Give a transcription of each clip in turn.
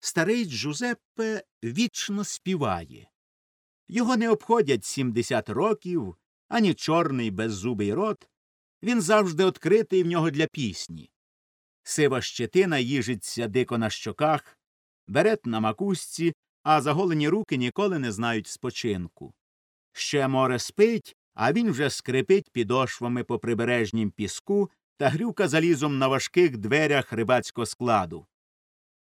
Старий Джузеппе вічно співає. Його не обходять сімдесят років, ані чорний беззубий рот. Він завжди відкритий в нього для пісні. Сива щетина їжиться дико на щоках, берет на макушці, а заголені руки ніколи не знають спочинку. Ще море спить, а він вже скрипить підошвами по прибережнім піску та грюка залізом на важких дверях рибацького складу.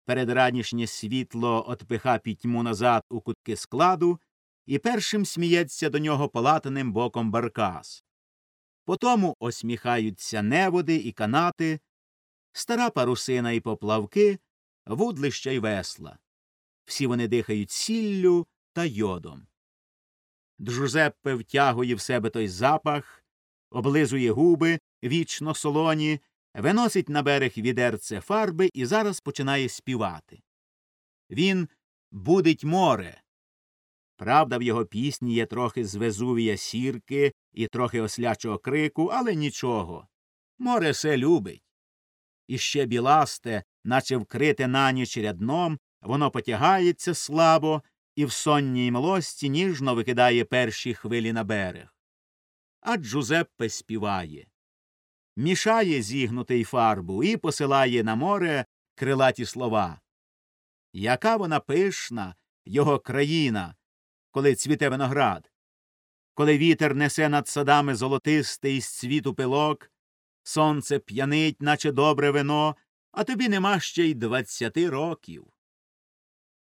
Передранішнє світло отпиха пітьму назад у кутки складу, і першим сміється до нього полатаним боком баркас. Потому осміхаються неводи і канати, стара парусина і поплавки, вудлища й весла. Всі вони дихають сіллю та йодом. Джузеппе втягує в себе той запах, облизує губи, вічно солоні, виносить на берег відерце фарби і зараз починає співати. Він будить море. Правда, в його пісні є трохи з Везувія сірки і трохи ослячого крику, але нічого. Море все любить. І ще біласте, наче вкрите на ніч рядном, воно потягається слабо і в сонній млості ніжно викидає перші хвилі на берег. А Джузеппе співає. Мішає зігнутий фарбу і посилає на море крилаті слова. Яка вона пишна, його країна, коли цвіте виноград, коли вітер несе над садами золотистий з цвіту пилок, сонце п'янить, наче добре вино, а тобі нема ще й двадцяти років.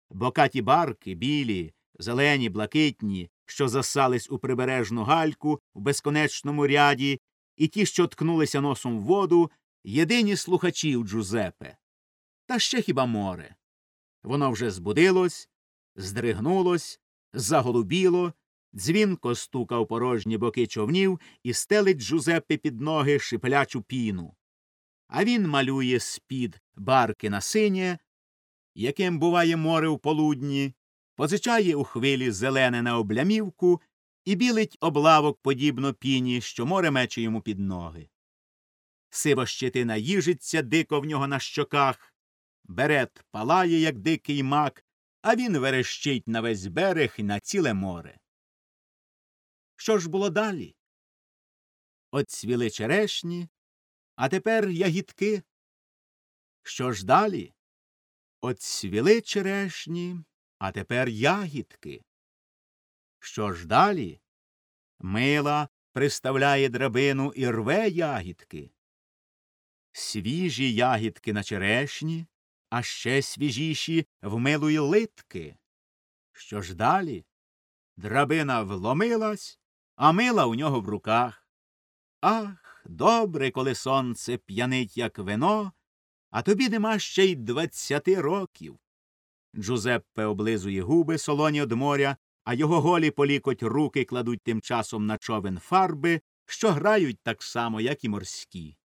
Бокаті барки, білі, зелені, блакитні, що засались у прибережну гальку в безконечному ряді, і ті, що ткнулися носом в воду, єдині слухачі у Джузепе. Та ще хіба море. Воно вже збудилось, здригнулось, заголубіло, дзвінко стукав порожні боки човнів і стелить Джузеппе під ноги шиплячу піну. А він малює з-під барки на синє, яким буває море в полудні, позичає у хвилі зелене на облямівку і білить облавок подібно піні, що море мече йому під ноги. Сива щетина їжиться дико в нього на щоках, берет палає, як дикий мак, а він верещить на весь берег і на ціле море. Що ж було далі? От цвіли черешні, а тепер ягідки. Що ж далі? От цвіли черешні, а тепер ягідки. Що ж далі? Мила приставляє драбину і рве ягідки. Свіжі ягідки на черешні, а ще свіжіші в милої литки. Що ж далі? Драбина вломилась, а мила у нього в руках. Ах, добре, коли сонце п'янить, як вино, а тобі нема ще й двадцяти років. Джузеппе облизує губи солоні од моря, а його голі полікоть руки кладуть тим часом на човен фарби, що грають так само, як і морські.